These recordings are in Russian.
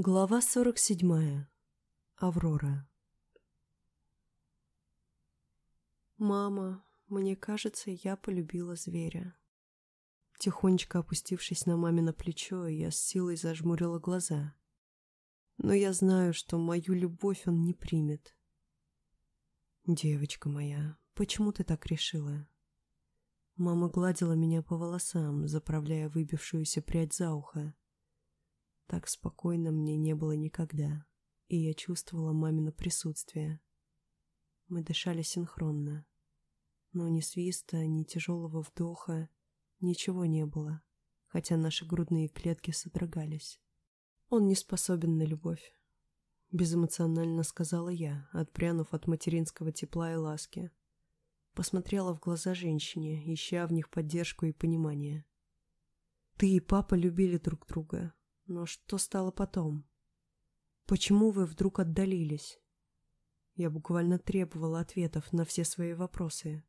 Глава 47. Аврора. «Мама, мне кажется, я полюбила зверя». Тихонечко опустившись на мамино плечо, я с силой зажмурила глаза. Но я знаю, что мою любовь он не примет. «Девочка моя, почему ты так решила?» Мама гладила меня по волосам, заправляя выбившуюся прядь за ухо. Так спокойно мне не было никогда, и я чувствовала мамино присутствие. Мы дышали синхронно, но ни свиста, ни тяжелого вдоха, ничего не было, хотя наши грудные клетки содрогались. Он не способен на любовь, безэмоционально сказала я, отпрянув от материнского тепла и ласки. Посмотрела в глаза женщине, ища в них поддержку и понимание. Ты и папа любили друг друга, но что стало потом? Почему вы вдруг отдалились? Я буквально требовала ответов на все свои вопросы.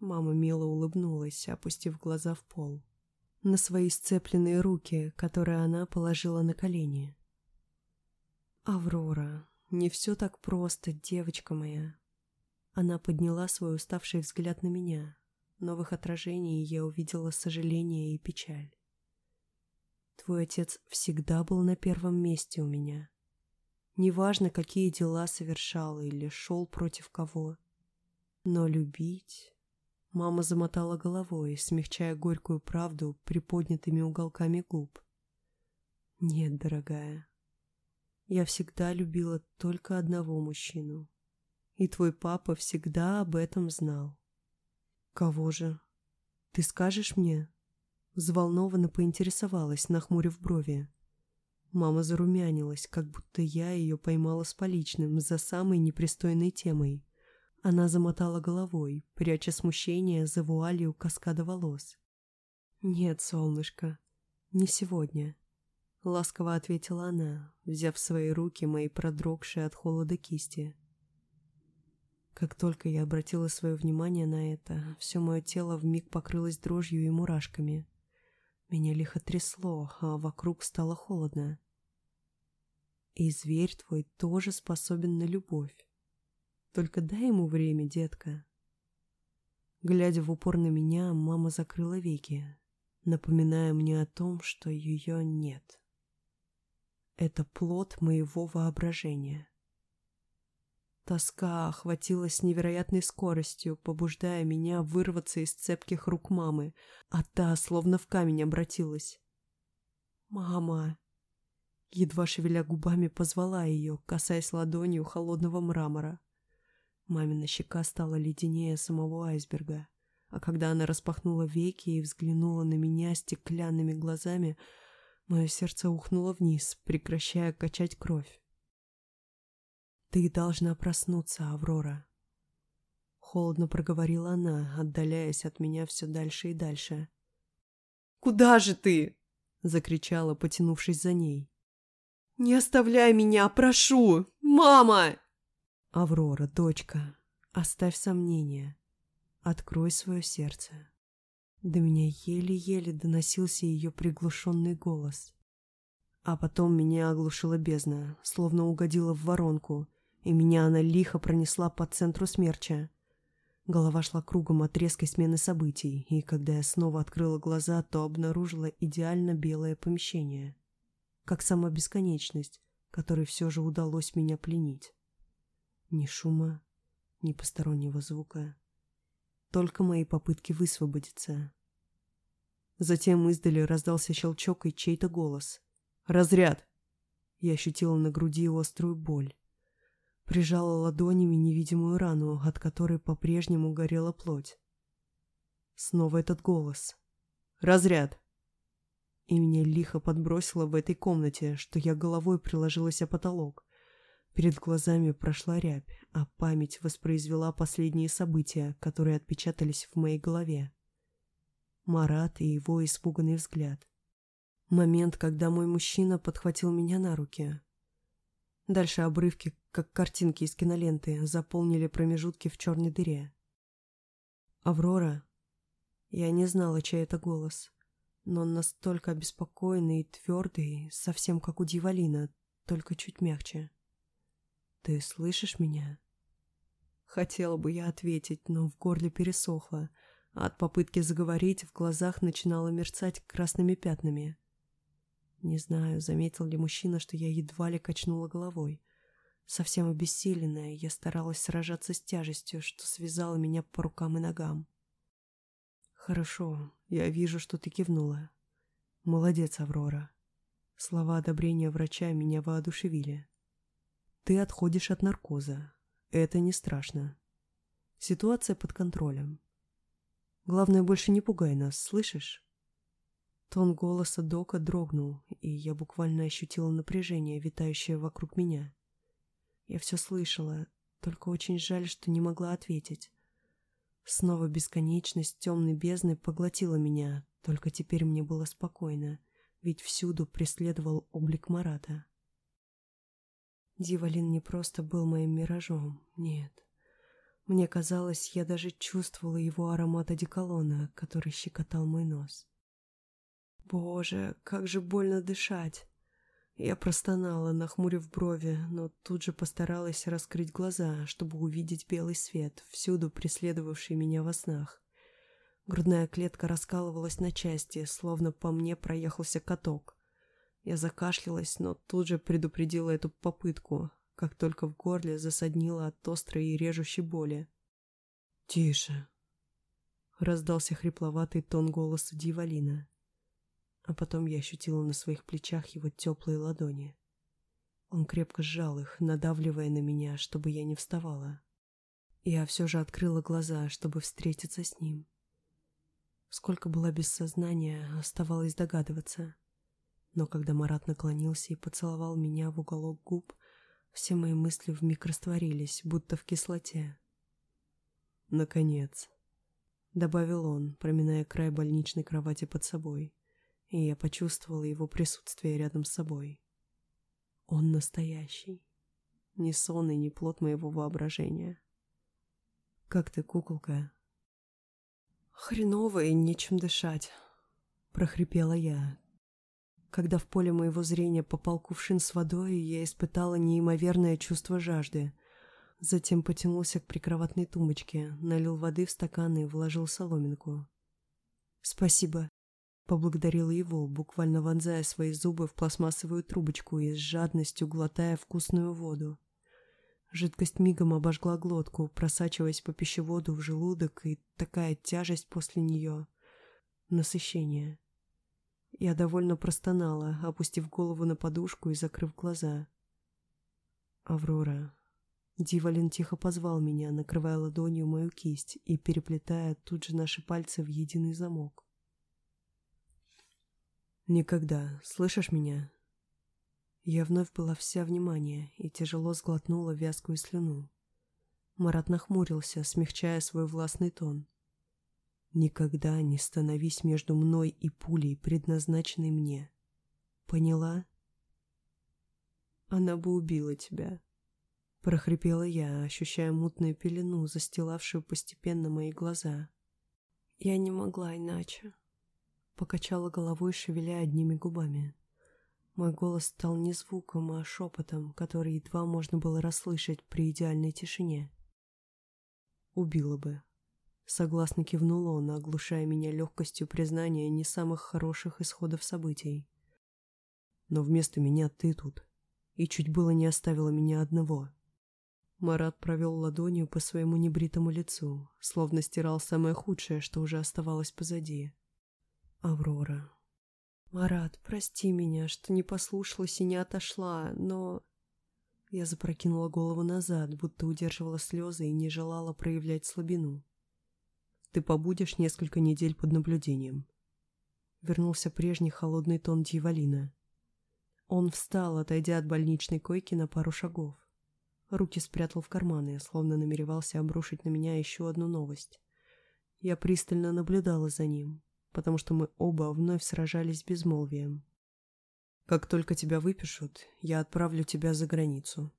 Мама мило улыбнулась, опустив глаза в пол. На свои сцепленные руки, которые она положила на колени. «Аврора, не все так просто, девочка моя». Она подняла свой уставший взгляд на меня, но в их отражении я увидела сожаление и печаль. Твой отец всегда был на первом месте у меня. Неважно, какие дела совершал или шел против кого. Но любить... Мама замотала головой, смягчая горькую правду приподнятыми уголками губ. Нет, дорогая, я всегда любила только одного мужчину. И твой папа всегда об этом знал. Кого же? Ты скажешь мне? Взволнованно поинтересовалась, нахмурив брови. Мама зарумянилась, как будто я ее поймала с поличным за самой непристойной темой. Она замотала головой, пряча смущение за вуалью каскада волос. «Нет, солнышко, не сегодня», — ласково ответила она, взяв в свои руки мои продрогшие от холода кисти. Как только я обратила свое внимание на это, все мое тело вмиг покрылось дрожью и мурашками. Меня лихо трясло, а вокруг стало холодно. И зверь твой тоже способен на любовь. Только дай ему время, детка. Глядя в упор на меня, мама закрыла веки, напоминая мне о том, что ее нет. Это плод моего воображения. Тоска охватила с невероятной скоростью, побуждая меня вырваться из цепких рук мамы, а та словно в камень обратилась. «Мама!» Едва шевеля губами позвала ее, касаясь ладонью холодного мрамора. Мамина щека стала леденее самого айсберга, а когда она распахнула веки и взглянула на меня стеклянными глазами, мое сердце ухнуло вниз, прекращая качать кровь. «Ты должна проснуться, Аврора», — холодно проговорила она, отдаляясь от меня все дальше и дальше. «Куда же ты?» — закричала, потянувшись за ней. «Не оставляй меня, прошу! Мама!» «Аврора, дочка, оставь сомнения. Открой свое сердце». До меня еле-еле доносился ее приглушенный голос. А потом меня оглушила бездна, словно угодила в воронку, и меня она лихо пронесла по центру смерча. Голова шла кругом от резкой смены событий, и когда я снова открыла глаза, то обнаружила идеально белое помещение. Как сама бесконечность, которой все же удалось меня пленить. Ни шума, ни постороннего звука. Только мои попытки высвободиться. Затем издали раздался щелчок и чей-то голос. «Разряд!» Я ощутила на груди острую боль прижала ладонями невидимую рану, от которой по-прежнему горела плоть. Снова этот голос. «Разряд!» И меня лихо подбросило в этой комнате, что я головой приложилась о потолок. Перед глазами прошла рябь, а память воспроизвела последние события, которые отпечатались в моей голове. Марат и его испуганный взгляд. Момент, когда мой мужчина подхватил меня на руки, Дальше обрывки, как картинки из киноленты, заполнили промежутки в черной дыре. «Аврора?» Я не знала, чей это голос. но он настолько обеспокоенный и твердый, совсем как у Дьяволина, только чуть мягче. «Ты слышишь меня?» Хотела бы я ответить, но в горле пересохло, а от попытки заговорить в глазах начинало мерцать красными пятнами. Не знаю, заметил ли мужчина, что я едва ли качнула головой. Совсем обессиленная, я старалась сражаться с тяжестью, что связала меня по рукам и ногам. «Хорошо, я вижу, что ты кивнула. Молодец, Аврора». Слова одобрения врача меня воодушевили. «Ты отходишь от наркоза. Это не страшно. Ситуация под контролем. Главное, больше не пугай нас, слышишь?» Тон голоса Дока дрогнул, и я буквально ощутила напряжение, витающее вокруг меня. Я все слышала, только очень жаль, что не могла ответить. Снова бесконечность темной бездны поглотила меня, только теперь мне было спокойно, ведь всюду преследовал облик Марата. Дивалин не просто был моим миражом, нет. Мне казалось, я даже чувствовала его аромат одеколона, который щекотал мой нос. Боже, как же больно дышать! Я простонала, нахмурив брови, но тут же постаралась раскрыть глаза, чтобы увидеть белый свет, всюду преследовавший меня во снах. Грудная клетка раскалывалась на части, словно по мне проехался каток. Я закашлялась, но тут же предупредила эту попытку, как только в горле засаднило от острой и режущей боли. «Тише!» — раздался хрипловатый тон голоса Дивалина а потом я ощутила на своих плечах его теплые ладони. Он крепко сжал их, надавливая на меня, чтобы я не вставала. Я все же открыла глаза, чтобы встретиться с ним. Сколько была без сознания, оставалось догадываться. Но когда Марат наклонился и поцеловал меня в уголок губ, все мои мысли вмиг растворились, будто в кислоте. «Наконец», — добавил он, проминая край больничной кровати под собой и я почувствовала его присутствие рядом с собой. Он настоящий. Не сон и не плод моего воображения. «Как ты, куколка?» «Хреново и нечем дышать», — прохрипела я. Когда в поле моего зрения попал кувшин с водой, я испытала неимоверное чувство жажды. Затем потянулся к прикроватной тумбочке, налил воды в стакан и вложил соломинку. «Спасибо», Поблагодарила его, буквально вонзая свои зубы в пластмассовую трубочку и с жадностью глотая вкусную воду. Жидкость мигом обожгла глотку, просачиваясь по пищеводу в желудок, и такая тяжесть после нее. Насыщение. Я довольно простонала, опустив голову на подушку и закрыв глаза. «Аврора». Дивалин тихо позвал меня, накрывая ладонью мою кисть и переплетая тут же наши пальцы в единый замок. Никогда. Слышишь меня? Я вновь была вся внимание и тяжело сглотнула вязкую слюну. Марат нахмурился, смягчая свой властный тон. Никогда не становись между мной и пулей, предназначенной мне. Поняла? Она бы убила тебя. Прохрипела я, ощущая мутную пелену, застилавшую постепенно мои глаза. Я не могла иначе. Покачала головой, шевеля одними губами. Мой голос стал не звуком, а шепотом, который едва можно было расслышать при идеальной тишине. «Убила бы». Согласно кивнул он, оглушая меня легкостью признания не самых хороших исходов событий. «Но вместо меня ты тут, и чуть было не оставила меня одного». Марат провел ладонью по своему небритому лицу, словно стирал самое худшее, что уже оставалось позади. Аврора. «Марат, прости меня, что не послушалась и не отошла, но...» Я запрокинула голову назад, будто удерживала слезы и не желала проявлять слабину. «Ты побудешь несколько недель под наблюдением». Вернулся прежний холодный тон Дьяволина. Он встал, отойдя от больничной койки на пару шагов. Руки спрятал в карманы, словно намеревался обрушить на меня еще одну новость. Я пристально наблюдала за ним, потому что мы оба вновь сражались безмолвием. «Как только тебя выпишут, я отправлю тебя за границу».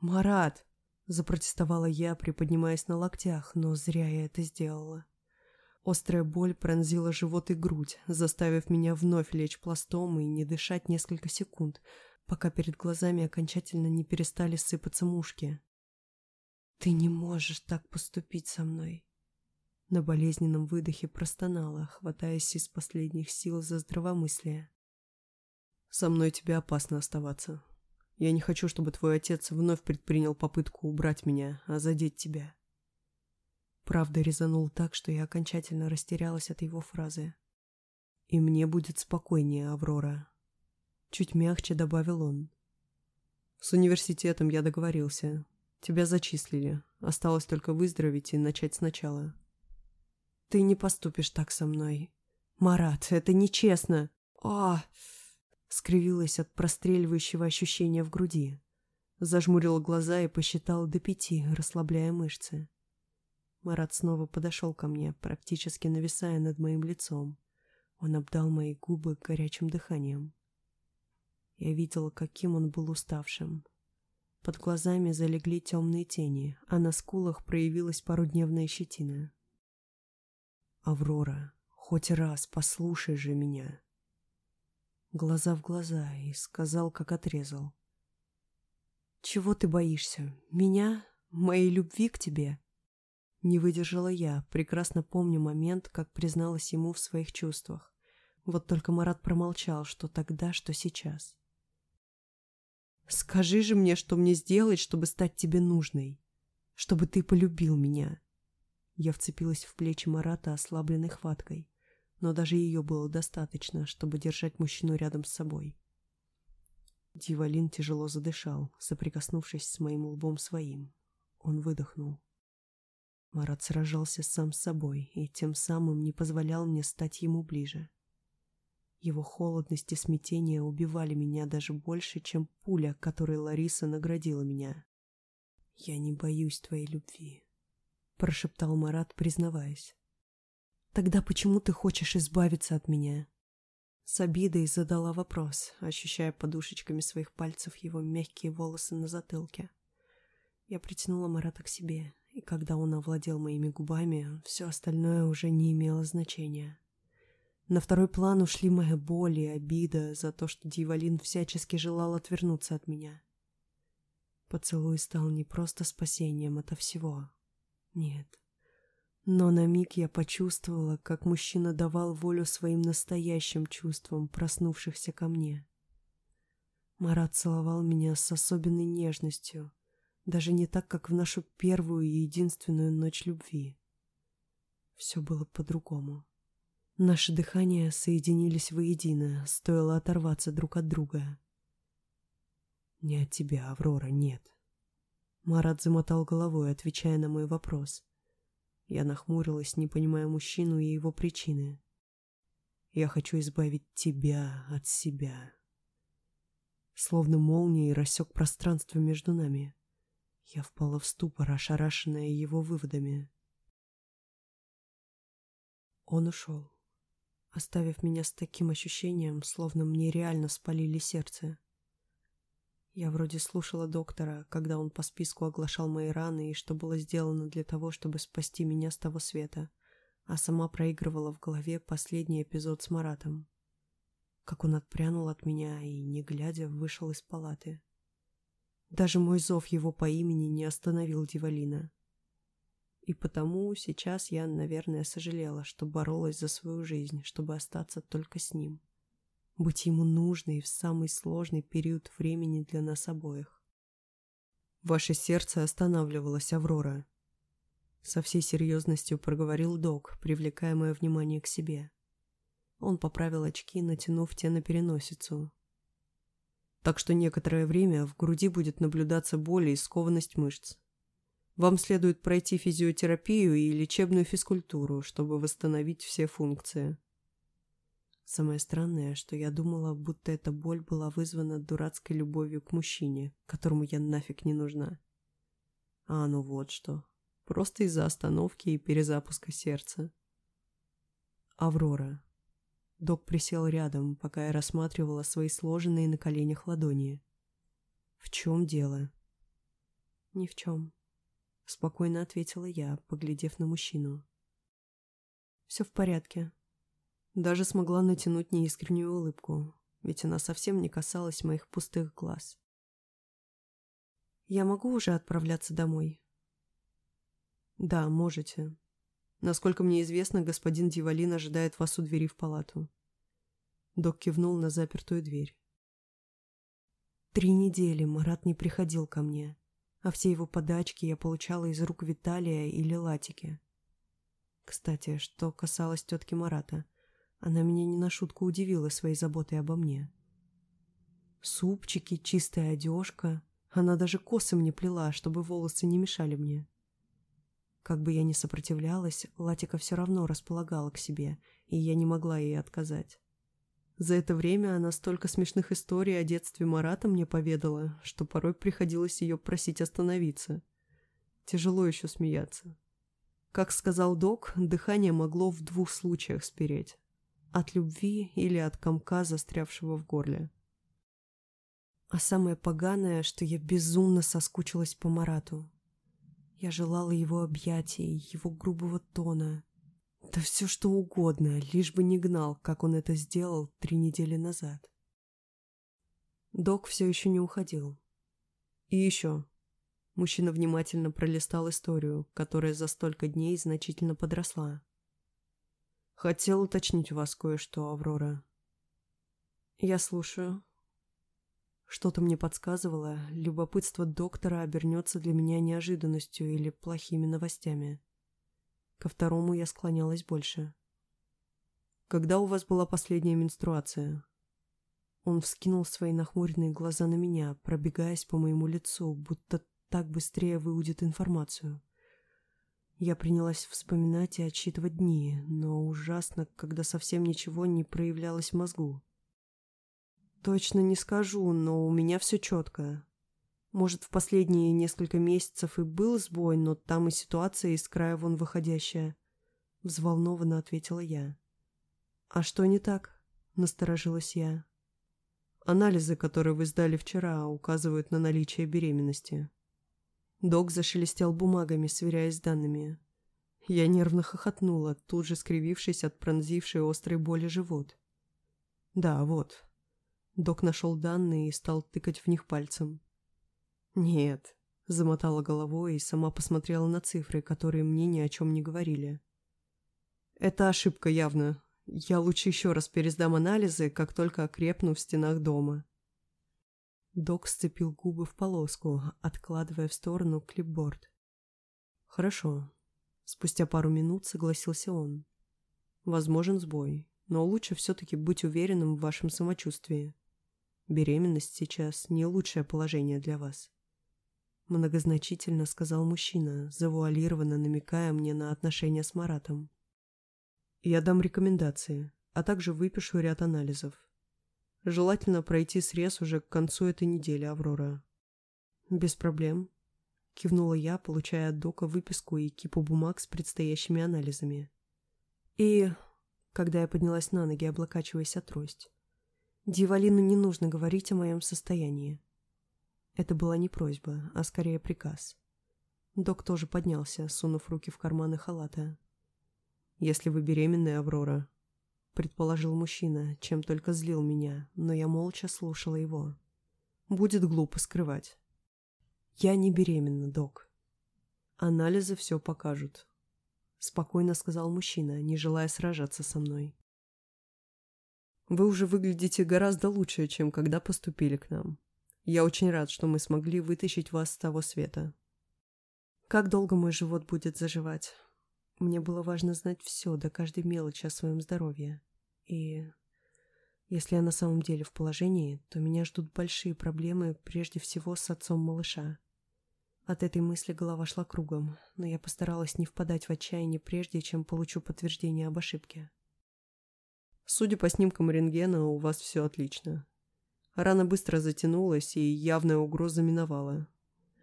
«Марат!» – запротестовала я, приподнимаясь на локтях, но зря я это сделала. Острая боль пронзила живот и грудь, заставив меня вновь лечь пластом и не дышать несколько секунд, пока перед глазами окончательно не перестали сыпаться мушки. «Ты не можешь так поступить со мной!» На болезненном выдохе простонала, хватаясь из последних сил за здравомыслие. «Со мной тебе опасно оставаться. Я не хочу, чтобы твой отец вновь предпринял попытку убрать меня, а задеть тебя. Правда резанул так, что я окончательно растерялась от его фразы. «И мне будет спокойнее, Аврора». Чуть мягче добавил он. «С университетом я договорился. Тебя зачислили. Осталось только выздороветь и начать сначала». «Ты не поступишь так со мной. Марат, это нечестно. А!» Скривилась от простреливающего ощущения в груди. Зажмурила глаза и посчитала до пяти, расслабляя мышцы. Марат снова подошел ко мне, практически нависая над моим лицом. Он обдал мои губы горячим дыханием. Я видела, каким он был уставшим. Под глазами залегли темные тени, а на скулах проявилась парудневная щетина. «Аврора, хоть раз послушай же меня!» Глаза в глаза и сказал, как отрезал. «Чего ты боишься? Меня? Моей любви к тебе?» Не выдержала я, прекрасно помню момент, как призналась ему в своих чувствах. Вот только Марат промолчал, что тогда, что сейчас. «Скажи же мне, что мне сделать, чтобы стать тебе нужной, чтобы ты полюбил меня». Я вцепилась в плечи Марата ослабленной хваткой, но даже ее было достаточно, чтобы держать мужчину рядом с собой. Дивалин тяжело задышал, соприкоснувшись с моим лбом своим. Он выдохнул. Марат сражался сам с собой и тем самым не позволял мне стать ему ближе. Его холодность и смятение убивали меня даже больше, чем пуля, которой Лариса наградила меня. «Я не боюсь твоей любви», — прошептал Марат, признаваясь. «Тогда почему ты хочешь избавиться от меня?» С обидой задала вопрос, ощущая подушечками своих пальцев его мягкие волосы на затылке. Я притянула Марата к себе, и когда он овладел моими губами, все остальное уже не имело значения. На второй план ушли моя боль и обида за то, что Дивалин всячески желал отвернуться от меня. Поцелуй стал не просто спасением ото всего. Нет. Но на миг я почувствовала, как мужчина давал волю своим настоящим чувствам, проснувшихся ко мне. Марат целовал меня с особенной нежностью, даже не так, как в нашу первую и единственную ночь любви. Все было по-другому. Наши дыхания соединились воедино, стоило оторваться друг от друга. «Не от тебя, Аврора, нет». Марат замотал головой, отвечая на мой вопрос. Я нахмурилась, не понимая мужчину и его причины. «Я хочу избавить тебя от себя». Словно молнией рассек пространство между нами. Я впала в ступор, ошарашенная его выводами. Он ушел, оставив меня с таким ощущением, словно мне реально спалили сердце. Я вроде слушала доктора, когда он по списку оглашал мои раны и что было сделано для того, чтобы спасти меня с того света, а сама проигрывала в голове последний эпизод с Маратом. Как он отпрянул от меня и, не глядя, вышел из палаты. Даже мой зов его по имени не остановил Дивалина. И потому сейчас я, наверное, сожалела, что боролась за свою жизнь, чтобы остаться только с ним. Быть ему нужной в самый сложный период времени для нас обоих. Ваше сердце останавливалось, Аврора. Со всей серьезностью проговорил док, привлекая мое внимание к себе. Он поправил очки, натянув те на переносицу, так что некоторое время в груди будет наблюдаться боль и скованность мышц. Вам следует пройти физиотерапию и лечебную физкультуру, чтобы восстановить все функции. Самое странное, что я думала, будто эта боль была вызвана дурацкой любовью к мужчине, которому я нафиг не нужна. А ну вот что. Просто из-за остановки и перезапуска сердца. Аврора. Док присел рядом, пока я рассматривала свои сложенные на коленях ладони. «В чем дело?» «Ни в чем», — спокойно ответила я, поглядев на мужчину. Все в порядке. Даже смогла натянуть неискреннюю улыбку, ведь она совсем не касалась моих пустых глаз. Я могу уже отправляться домой? Да, можете. Насколько мне известно, господин Дивалин ожидает вас у двери в палату. Док кивнул на запертую дверь. Три недели Марат не приходил ко мне, а все его подачки я получала из рук Виталия или Латики. Кстати, что касалось тетки Марата, она меня не на шутку удивила своей заботой обо мне. Супчики, чистая одежка, она даже косы мне плела, чтобы волосы не мешали мне. Как бы я ни сопротивлялась, Латика все равно располагала к себе, и я не могла ей отказать. За это время она столько смешных историй о детстве Марата мне поведала, что порой приходилось ее просить остановиться. Тяжело еще смеяться. Как сказал док, дыхание могло в двух случаях спереть. От любви или от комка, застрявшего в горле. А самое поганое, что я безумно соскучилась по Марату. Я желала его объятий, его грубого тона, да все что угодно, лишь бы не гнал, как он это сделал три недели назад. Док все еще не уходил. И еще. Мужчина внимательно пролистал историю, которая за столько дней значительно подросла. Хотел уточнить у вас кое-что, Аврора. Я слушаю. Что-то мне подсказывало, любопытство доктора обернется для меня неожиданностью или плохими новостями. Ко второму я склонялась больше. «Когда у вас была последняя менструация?» Он вскинул свои нахмуренные глаза на меня, пробегаясь по моему лицу, будто так быстрее выудит информацию. Я принялась вспоминать и отсчитывать дни, но ужасно, когда совсем ничего не проявлялось в мозгу. Точно не скажу, но у меня все четко. Может, в последние несколько месяцев и был сбой, но там и ситуация из края вон выходящая. Взволнованно ответила я. «А что не так?» – насторожилась я. «Анализы, которые вы сдали вчера, указывают на наличие беременности». Док зашелестел бумагами, сверяясь с данными. Я нервно хохотнула, тут же скривившись от пронзившей острой боли живот. «Да, вот». Док нашел данные и стал тыкать в них пальцем. «Нет», — замотала головой и сама посмотрела на цифры, которые мне ни о чем не говорили. «Это ошибка явно. Я лучше еще раз пересдам анализы, как только окрепну в стенах дома». Док сцепил губы в полоску, откладывая в сторону клипборд. «Хорошо». Спустя пару минут согласился он. «Возможен сбой, но лучше все-таки быть уверенным в вашем самочувствии. Беременность сейчас не лучшее положение для вас». Многозначительно сказал мужчина, завуалированно намекая мне на отношения с Маратом. Я дам рекомендации, а также выпишу ряд анализов. Желательно пройти срез уже к концу этой недели, Аврора. Без проблем. Кивнула я, получая от Дока выписку и кипу бумаг с предстоящими анализами. И, когда я поднялась на ноги, облокачиваясь от трость, Дивалину не нужно говорить о моем состоянии. Это была не просьба, а скорее приказ. Док тоже поднялся, сунув руки в карманы халата. «Если вы беременная, Аврора», — предположил мужчина, чем только злил меня, но я молча слушала его. «Будет глупо скрывать». «Я не беременна, док». «Анализы все покажут», — спокойно сказал мужчина, не желая сражаться со мной. «Вы уже выглядите гораздо лучше, чем когда поступили к нам. Я очень рад, что мы смогли вытащить вас с того света. Как долго мой живот будет заживать? Мне было важно знать все, до каждой мелочи о своем здоровье. И если я на самом деле в положении, то меня ждут большие проблемы, прежде всего с отцом малыша. От этой мысли голова шла кругом, но я постаралась не впадать в отчаяние прежде, чем получу подтверждение об ошибке. Судя по снимкам рентгена, у вас все отлично. Рана быстро затянулась, и явная угроза миновала.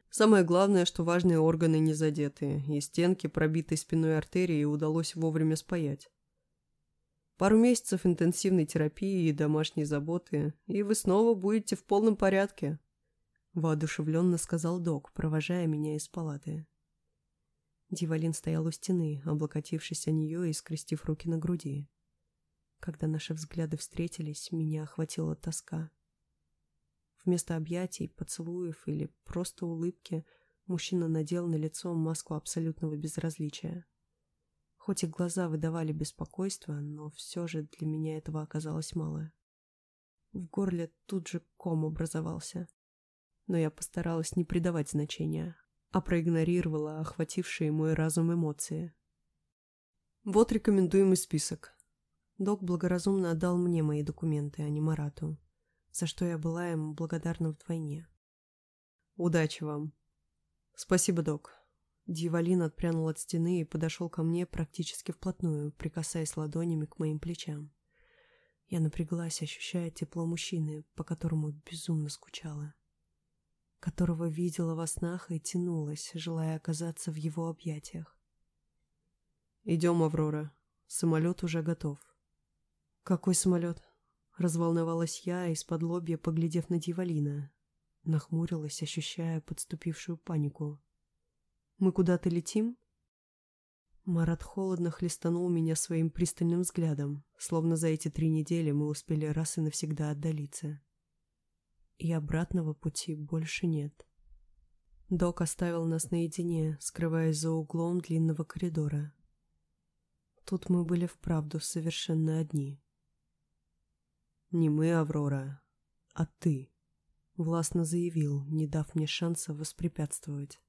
Самое главное, что важные органы не задеты, и стенки пробитой спиной артерии удалось вовремя спаять. Пару месяцев интенсивной терапии и домашней заботы, и вы снова будете в полном порядке», — воодушевленно сказал док, провожая меня из палаты. Дивалин стоял у стены, облокотившись о нее и скрестив руки на груди. Когда наши взгляды встретились, меня охватила тоска. Вместо объятий, поцелуев или просто улыбки мужчина надел на лицо маску абсолютного безразличия. Хоть и глаза выдавали беспокойство, но все же для меня этого оказалось мало. В горле тут же ком образовался. Но я постаралась не придавать значения, а проигнорировала охватившие мой разум эмоции. Вот рекомендуемый список. Док благоразумно отдал мне мои документы, а не Марату, за что я была ему благодарна вдвойне. Удачи вам. Спасибо, док. Дьяволин отпрянул от стены и подошел ко мне практически вплотную, прикасаясь ладонями к моим плечам. Я напряглась, ощущая тепло мужчины, по которому безумно скучала которого видела во снах и тянулась, желая оказаться в его объятиях. «Идем, Аврора. Самолет уже готов». «Какой самолет?» Разволновалась я, из-под лобья поглядев на Дивалина. Нахмурилась, ощущая подступившую панику. «Мы куда-то летим?» Марат холодно хлестанул меня своим пристальным взглядом, словно за эти три недели мы успели раз и навсегда отдалиться и обратного пути больше нет. Док оставил нас наедине, скрываясь за углом длинного коридора. Тут мы были вправду совершенно одни. «Не мы, Аврора, а ты», — властно заявил, не дав мне шанса воспрепятствовать.